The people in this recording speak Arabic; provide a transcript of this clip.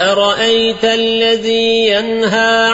أرأيت الذي ينهى